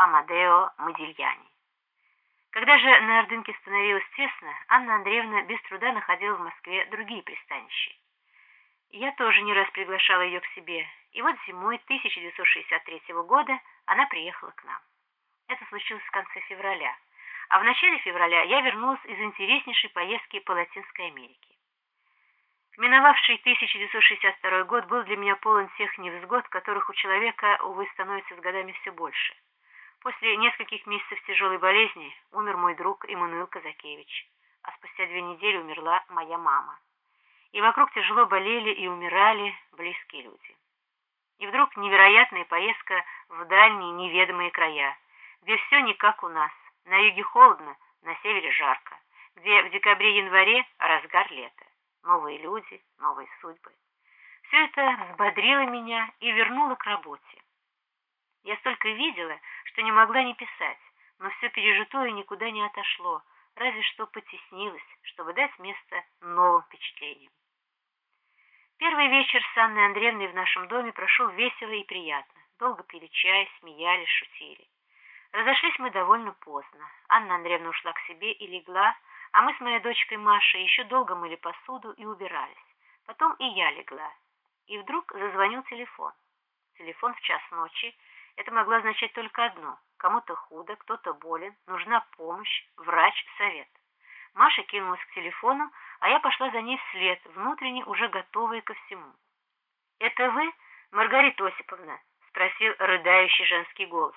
Амадео Модильяни. Когда же на Ордынке становилось тесно, Анна Андреевна без труда находила в Москве другие пристанища. Я тоже не раз приглашала ее к себе, и вот зимой 1963 года она приехала к нам. Это случилось в конце февраля, а в начале февраля я вернулась из интереснейшей поездки по Латинской Америке. Миновавший 1962 год был для меня полон тех невзгод, которых у человека, увы, становится с годами все больше. После нескольких месяцев тяжелой болезни умер мой друг Иммануил Казакевич, а спустя две недели умерла моя мама. И вокруг тяжело болели и умирали близкие люди. И вдруг невероятная поездка в дальние неведомые края, где все не как у нас. На юге холодно, на севере жарко, где в декабре-январе разгар лета. Новые люди, новые судьбы. Все это взбодрило меня и вернуло к работе. Я столько видела, что не могла не писать, но все пережитое никуда не отошло, разве что потеснилось, чтобы дать место новым впечатлениям. Первый вечер с Анной Андреевной в нашем доме прошел весело и приятно. Долго пили чай, смеялись, шутили. Разошлись мы довольно поздно. Анна Андреевна ушла к себе и легла, а мы с моей дочкой Машей еще долго мыли посуду и убирались. Потом и я легла. И вдруг зазвонил телефон. Телефон в час ночи – это могло означать только одно. Кому-то худо, кто-то болен, нужна помощь, врач, совет. Маша кинулась к телефону, а я пошла за ней вслед, внутренне уже готовая ко всему. «Это вы, Маргарита Осиповна?» — спросил рыдающий женский голос.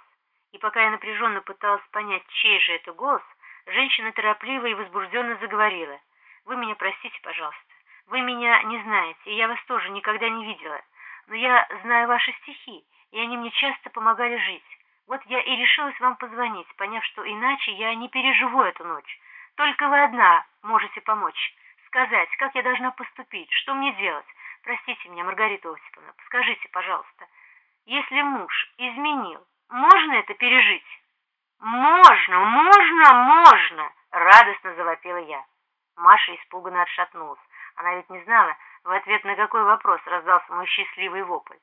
И пока я напряженно пыталась понять, чей же это голос, женщина торопливо и возбужденно заговорила. «Вы меня простите, пожалуйста. Вы меня не знаете, и я вас тоже никогда не видела. Но я знаю ваши стихи, и они мне часто помогали жить. Вот я и решилась вам позвонить, поняв, что иначе я не переживу эту ночь. Только вы одна можете помочь. Сказать, как я должна поступить, что мне делать. Простите меня, Маргарита Осиповна, скажите, пожалуйста, если муж изменил, можно это пережить? Можно, можно, можно, радостно завопила я. Маша испуганно отшатнулась. Она ведь не знала, в ответ на какой вопрос раздался мой счастливый вопль.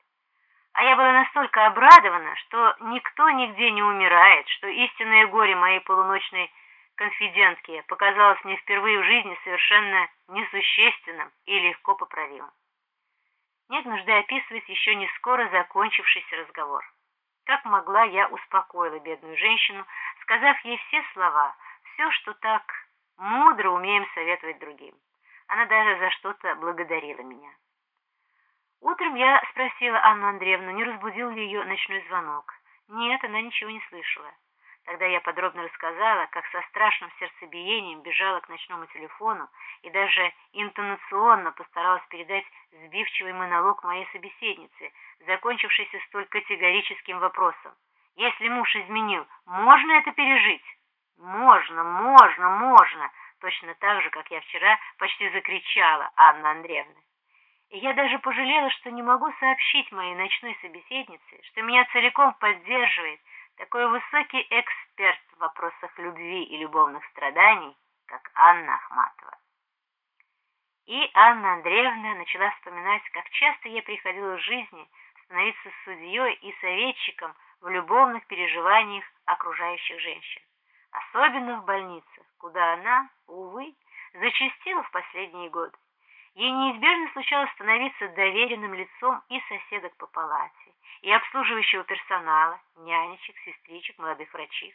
А я была настолько обрадована, что никто нигде не умирает, что истинное горе моей полуночной конфидентки показалось мне впервые в жизни совершенно несущественным и легко поправимым. Нет нужды описывать еще не скоро закончившийся разговор. Как могла, я успокоила бедную женщину, сказав ей все слова, все, что так мудро умеем советовать другим. Она даже за что-то благодарила меня. Утром я спросила Анну Андреевну, не разбудил ли ее ночной звонок. Нет, она ничего не слышала. Тогда я подробно рассказала, как со страшным сердцебиением бежала к ночному телефону и даже интонационно постаралась передать сбивчивый монолог моей собеседницы, закончившийся столь категорическим вопросом. «Если муж изменил, можно это пережить?» «Можно, можно, можно!» Точно так же, как я вчера почти закричала Анна Андреевна. И я даже пожалела, что не могу сообщить моей ночной собеседнице, что меня целиком поддерживает такой высокий эксперт в вопросах любви и любовных страданий, как Анна Ахматова. И Анна Андреевна начала вспоминать, как часто ей приходилось в жизни становиться судьей и советчиком в любовных переживаниях окружающих женщин, особенно в больницах, куда она, увы, зачастила в последние годы. Ей неизбежно случалось становиться доверенным лицом и соседок по палате, и обслуживающего персонала, нянечек, сестричек, молодых врачей.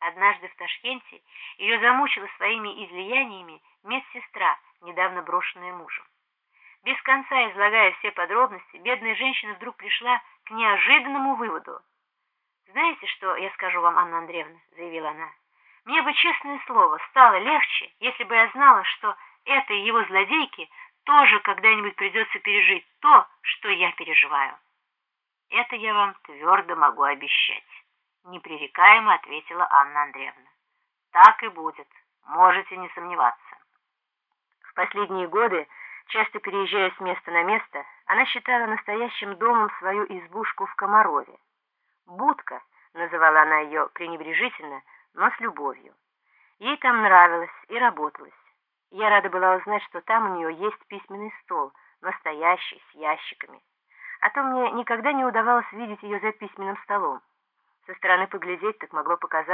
Однажды в Ташкенте ее замучила своими излияниями медсестра, недавно брошенная мужем. Без конца излагая все подробности, бедная женщина вдруг пришла к неожиданному выводу. «Знаете, что я скажу вам, Анна Андреевна?» — заявила она. «Мне бы, честное слово, стало легче, если бы я знала, что этой его злодейке тоже когда-нибудь придется пережить то, что я переживаю. Это я вам твердо могу обещать, непререкаемо ответила Анна Андреевна. Так и будет, можете не сомневаться. В последние годы, часто переезжая с места на место, она считала настоящим домом свою избушку в Комарове. «Будка», называла она ее пренебрежительно, но с любовью. Ей там нравилось и работалось. Я рада была узнать, что там у нее есть письменный стол, настоящий, с ящиками. А то мне никогда не удавалось видеть ее за письменным столом. Со стороны поглядеть так могло показаться,